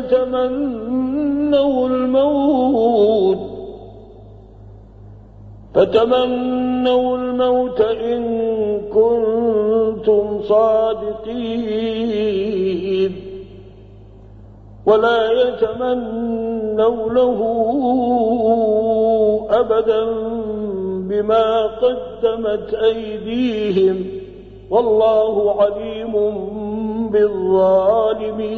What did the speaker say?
فتمنوا الموت. فتمنوا الموت إن كنتم صادقين. ولا يتمنونه أبدا بما قدمت أيديهم. والله عليم بالظالمين.